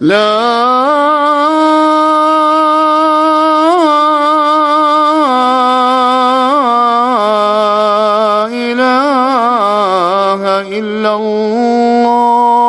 لا إله إلا الله.